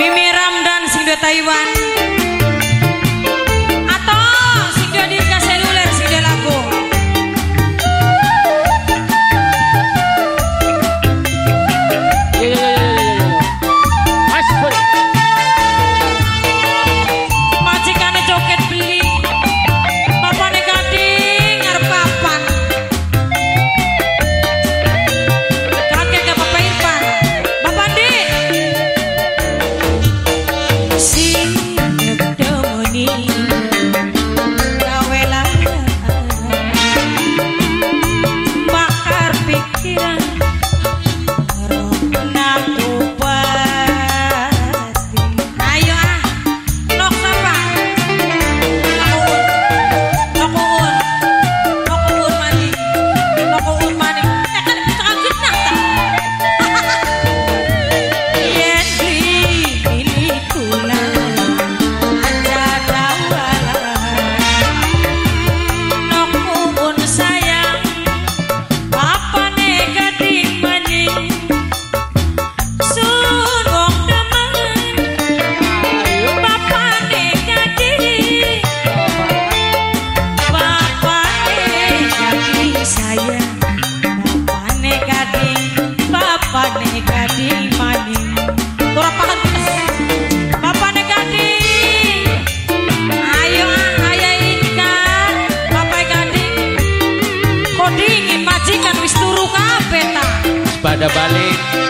Mimi Ramdan sing do Taiwan. Pada balik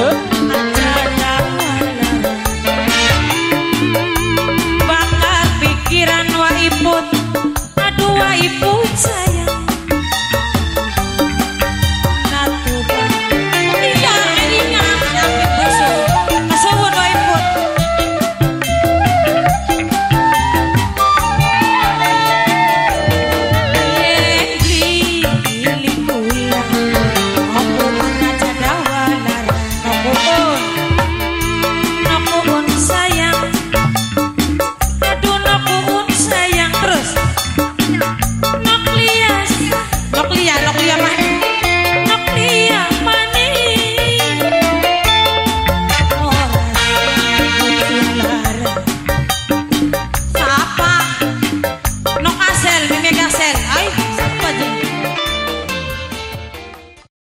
nhớ